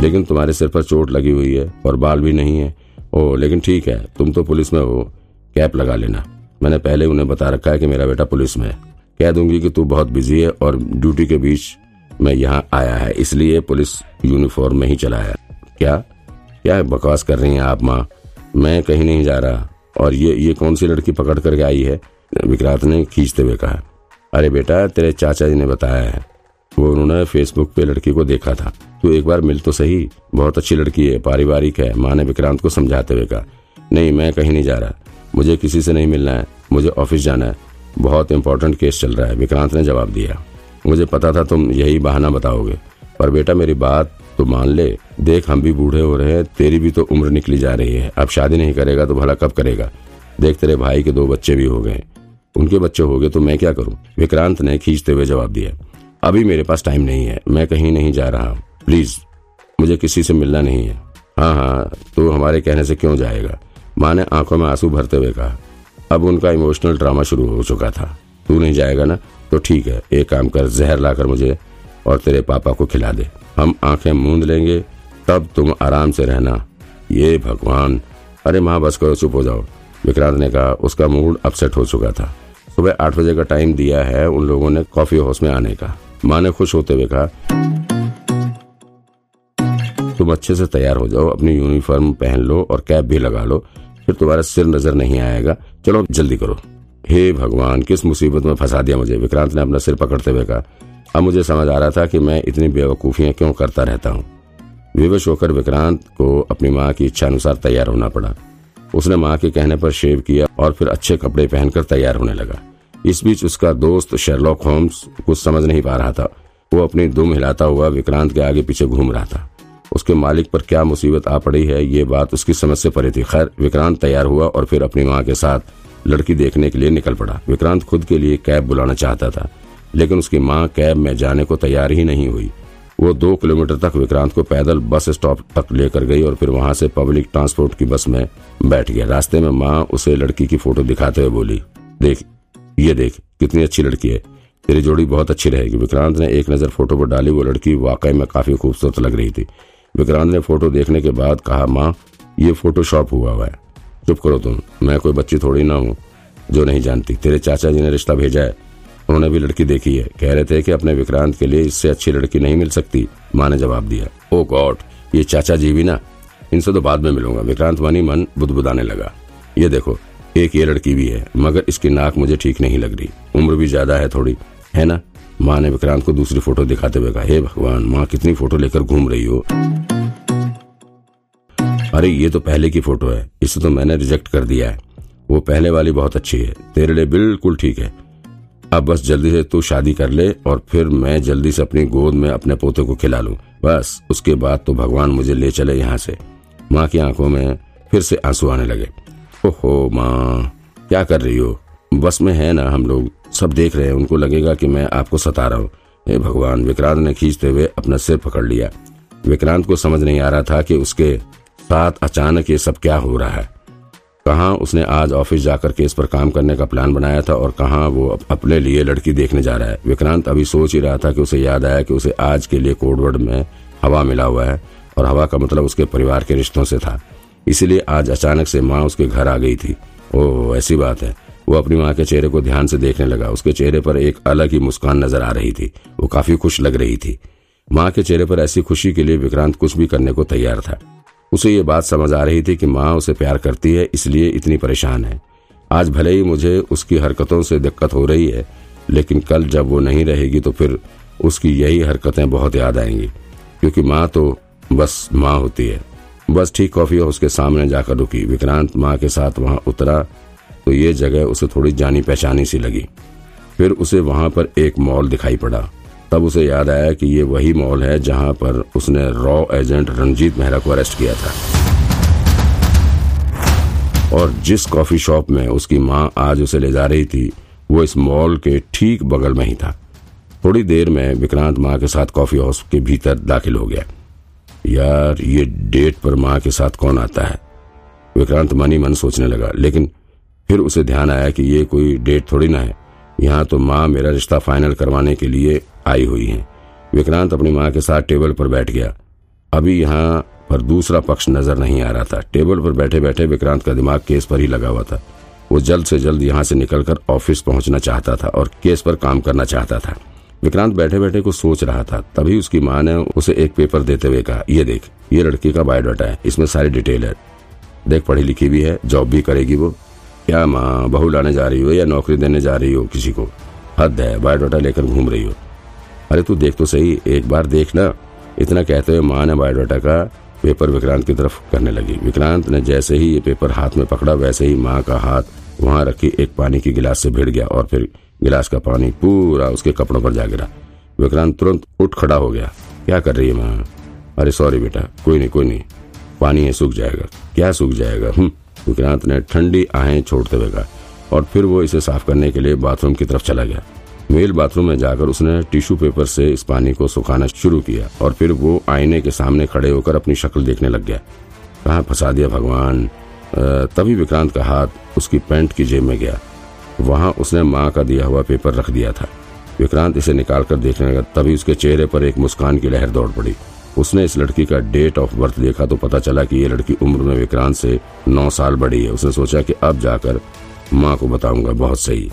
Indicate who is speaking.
Speaker 1: लेकिन तुम्हारे सिर पर चोट लगी हुई है और बाल भी नहीं है। ओ लेकिन ठीक है, तुम तो पुलिस में हो। कैप लगा लेना। मैंने पहले उन्हें बता रखा है कि मेरा बेटा पुलिस में है। कह दूँगी कि तू बहुत बिज़ी है और ड्यूटी के बीच में यहाँ आया है, इसलिए पुलिस यूनिफॉर्म में ही चला क्या? क्या बकवास कर रही हैं आप, माँ? मैं कहीं नहीं जा रहा। और ये ये कौन सी लड़की पकड़ करके आई है? विक्रांत ने खींचते हुए कहा। अरे बेटा, तेरे चाचा जी ने बताया है। वो उन्होंने फेसबुक पे लड़की को देखा था। तू एक बार मिल तो सही, बहुत अच्छी लड़की है, पारिवारिक है, माँ ने विक्रांत को समझाते हुए कहा। नहीं, मैं कहीं नहीं जा रहा। मुझे किसी से नहीं मिलना है, मुझे ऑफ़िस जाना है। बहुत इंपॉर्टेंट केस चल रहा है, विक्रांत ने जवाब दिया। मुझे पता था तुम यही बहाना बताओगे। पर बेटा, मेरी बात तो मान ले। देख, हम भी बूढ़े हो रहे हैं, तेरी भी तो उम्र निकली जा रही है। अब शादी नहीं करेगा तो भला कब करेगा? देख, तेरे भाई के दो बच्चे भी हो गए। उनके बच्चे हो गए तो मैं क्या करूँ? विक्रांत ने खींचते हुए जवाब दिया। अभी मेरे पास टाइम नहीं है। मैं कहीं नहीं जा रहा। हूँ प्लीज़ मुझे किसी से मिलना नहीं है। हाँ हाँ तो हमारे कहने से क्यों जाएगा? माँ ने आँखों में आँसू भरते हुए कहा, अब उनका इमोशनल ड्रामा शुरू हो चुका था। तू नहीं जाएगा ना? तो ठीक है, एक काम कर, जहर लाकर मुझे और तेरे पापा को खिला दे। हम आँखें मूंद लेंगे, तब तुम आराम से रहना। ये भगवान। अरे माँ, बस करो, चुप हो जाओ। विक्रांत ने कहा, उसका मूड अपसेट हो चुका था। सुबह आठ बजे का टाइम दिया है उन लोगों ने कॉफ़ी हाउस में आने का। माँ ने खुश होते हुए कहा, तुम अच्छे से तैयार हो जाओ, अपनी यूनिफॉर्म पहन लो और कैप भी लगा लो, फिर तुम्हारा सिर नज़र नहीं आएगा। चलो, जल्दी करो। हे भगवान, किस मुसीबत में फंसा दिया मुझे? विक्रांत ने अपना सिर पकड़ते हुए कहा, अब मुझे समझ आ रहा था कि मैं इतनी बेवकूफियाँ क्यों करता रहता हूँ। विवश होकर विक्रांत को अपनी माँ की इच्छा अनुसार तैयार होना पड़ा। उसने माँ के कहने पर शेव किया और फिर अच्छे कपड़े पहनकर तैयार होने लगा। इस बीच उसका दोस्त शेरलॉक होम्स कुछ समझ नहीं पा रहा था। वो अपनी दुम हिलाता हुआ विक्रांत के आगे पीछे घूम रहा था। उसके मालिक पर क्या मुसीबत आ पड़ी है, ये बात उसकी समझ से परे थी। खैर, विक्रांत तैयार हुआ और फिर अपनी माँ के साथ लड़की देखने के लिए निकल पड़ा। विक्रांत खुद के लिए कैब बुलाना चाहता था, लेकिन उसकी माँ कैब में जाने को तैयार ही नहीं हुई। वो दो किलोमीटर तक विक्रांत को पैदल बस स्टॉप तक लेकर गई और फिर वहाँ से पब्लिक ट्रांसपोर्ट की बस में बैठ गया। रास्ते में माँ उसे लड़की की फ़ोटो दिखाते हुए बोली, देख ये देख, कितनी अच्छी लड़की है। तेरी जोड़ी बहुत अच्छी रहेगी। विक्रांत ने एक नज़र फ़ोटो पर डाली, वो लड़की वाकई में काफ़ी खूबसूरत लग रही थी। विक्रांत ने फ़ोटो देखने के बाद कहा, माँ, ये फ़ोटो शॉप हुआ हुआ है। चुप करो तुम, मैं कोई बच्ची थोड़ी ना हूँ, जो नहीं जानती। तेरे चाचा जी ने रिश्ता भेजा है। उन्होंने भी लड़की देखी है। कह रहे थे कि अपने विक्रांत के लिए इससे अच्छी लड़की नहीं मिल सकती। माँ ने जवाब दिया ओ गॉड, ये चाचा जी भी ना? इनसे तो बाद में मिलूँगा। विक्रांत मनी मन बुदबुदाने लगा। ये देखो एक ये लड़की भी है, मगर इसकी नाक मुझे ठीक नहीं लग रही। उम्र भी ज़्यादा है थोड़ी, है ना? माँ ने विक्रांत को दूसरी फ़ोटो दिखाते हुए कहा, हे भगवान, माँ कितनी फ़ोटो लेकर घूम रही हो? अरे, ये तो पहले की फ़ोटो है, इसे तो मैंने रिजेक्ट कर दिया है। वो पहले वाली बहुत अच्छी है, तेरे लिए बिल्कुल ठीक है। अब बस जल्दी से तू शादी कर ले और फिर मैं जल्दी से अपनी गोद में अपने पोते को खिला लूँ। बस, उसके बाद तो भगवान मुझे ले चले यहाँ से। माँ की आँखों में फिर से आँसू आने लगे। ओहो माँ, क्या कर रही हो? बस में है ना हम लोग? सब देख रहे हैं, उनको लगेगा कि मैं आपको सता रहा हूँ। हे भगवान, विक्रांत ने खींचते हुए अपना सिर पकड़ लिया। विक्रांत को समझ नहीं आ रहा था कि उसके साथ अचानक ये सब क्या हो रहा है। कहा उसने आज ऑफ़िस जाकर के इस पर काम करने का प्लान बनाया था और कहा वो अपने लिए लड़की देखने जा रहा है। विक्रांत अभी सोच ही रहा था कि उसे याद आया कि उसे आज के लिए कोडवर्ड में हवा मिला हुआ है और हवा का मतलब उसके परिवार के रिश्तों से था। इसीलिए आज अचानक से माँ उसके घर आ गई थी। ओह, ऐसी बात है। वो अपनी माँ के चेहरे को ध्यान से देखने लगा। उसके चेहरे पर एक अलग ही मुस्कान नज़र आ रही थी। वो काफ़ी खुश लग रही थी। माँ के चेहरे पर ऐसी खुशी के लिए विक्रांत कुछ भी करने को तैयार था। उसे ये बात समझ आ रही थी कि माँ उसे प्यार करती है, इसलिए इतनी परेशान है। आज भले ही मुझे उसकी हरकतों से दिक्कत हो रही है, लेकिन कल जब वो नहीं रहेगी तो फिर उसकी यही हरकतें बहुत याद आएँगी। क्योंकि माँ तो बस माँ होती है। बस ठीक कॉफ़ी हाउस के सामने जाकर रुकी। विक्रांत माँ के साथ वहाँ उतरा तो ये जगह उसे थोड़ी जानी पहचानी सी लगी। फिर उसे वहाँ पर एक मॉल दिखाई पड़ा। तब उसे याद आया कि ये वही मॉल है जहाँ पर उसने रॉ एजेंट रंजीत मेहरा को अरेस्ट किया था। और जिस कॉफ़ी शॉप में उसकी माँ आज उसे ले जा रही थी, वो इस मॉल के ठीक बगल में ही था। थोड़ी देर में विक्रांत माँ के साथ कॉफ़ी हाउस के भीतर दाखिल हो गया। यार, ये डेट पर माँ के साथ कौन आता है? विक्रांत मनी मन सोचने लगा, लेकिन फिर उसे ध्यान आया कि ये कोई डेट थोड़ी ना है। यहाँ तो माँ मेरा रिश्ता फाइनल करवाने के लिए आई हुई है। विक्रांत अपनी माँ के साथ टेबल पर बैठ गया। अभी यहाँ पर दूसरा पक्ष नज़र नहीं आ रहा था। टेबल पर बैठे बैठे विक्रांत का दिमाग केस पर ही लगा हुआ था। वो जल्द से जल्द यहाँ से निकलकर ऑफ़िस पहुँचना चाहता था और केस पर काम करना चाहता था। विक्रांत बैठे बैठे कुछ सोच रहा था। तभी उसकी माँ ने उसे एक पेपर देते हुए कहा, ये देख, ये लड़की का बायोडाटा है, इसमें सारी डिटेल है। देख, पढ़ी लिखी भी है, जॉब भी करेगी वो। क्या माँ बहू लाने जा रही हो या नौकरी देने जा रही हो किसी को? हद है, बायोडाटा लेकर घूम रही हो। अरे तू देख तो सही, एक बार देख ना। इतना कहते हुए माँ ने बायोडाटा का पेपर विक्रांत की तरफ़ करने लगी। विक्रांत ने जैसे ही ये पेपर हाथ में पकड़ा, वैसे ही माँ का हाथ वहाँ रखी, एक पानी की गिलास से भिड़ गया और फिर गिलास का पानी पूरा उसके कपड़ों पर जा गिरा। विक्रांत तुरंत उठ खड़ा हो गया। क्या कर रही है माँ? अरे सॉरी बेटा, कोई नहीं कोई नहीं। पानी है सूख जाएगा। क्या सूख जाएगा? हम्म। विक्रांत ने ठंडी आहें छोड़ते हुए कहा और फिर वो इसे साफ़ करने के लिए बाथरूम की तरफ़ चला गया। मेल बाथरूम में जाकर उसने टिश्यू पेपर से इस पानी को सुखाना शुरू किया और फिर वो आईने के सामने खड़े होकर अपनी शक्ल देखने लग गया। कहा फंसा दिया भगवान? तभी विक्रांत का हाथ उसकी पैंट की जेब में गया। वहाँ उसने माँ का दिया हुआ पेपर रख दिया था। विक्रांत इसे निकालकर देखने लगा, तभी उसके चेहरे पर एक मुस्कान की लहर दौड़ पड़ी। उसने इस लड़की का डेट ऑफ़ बर्थ देखा तो पता चला कि ये लड़की उम्र में विक्रांत से नौ साल बड़ी है। उसने सोचा कि अब जाकर माँ को बताऊँगा, बहुत सही।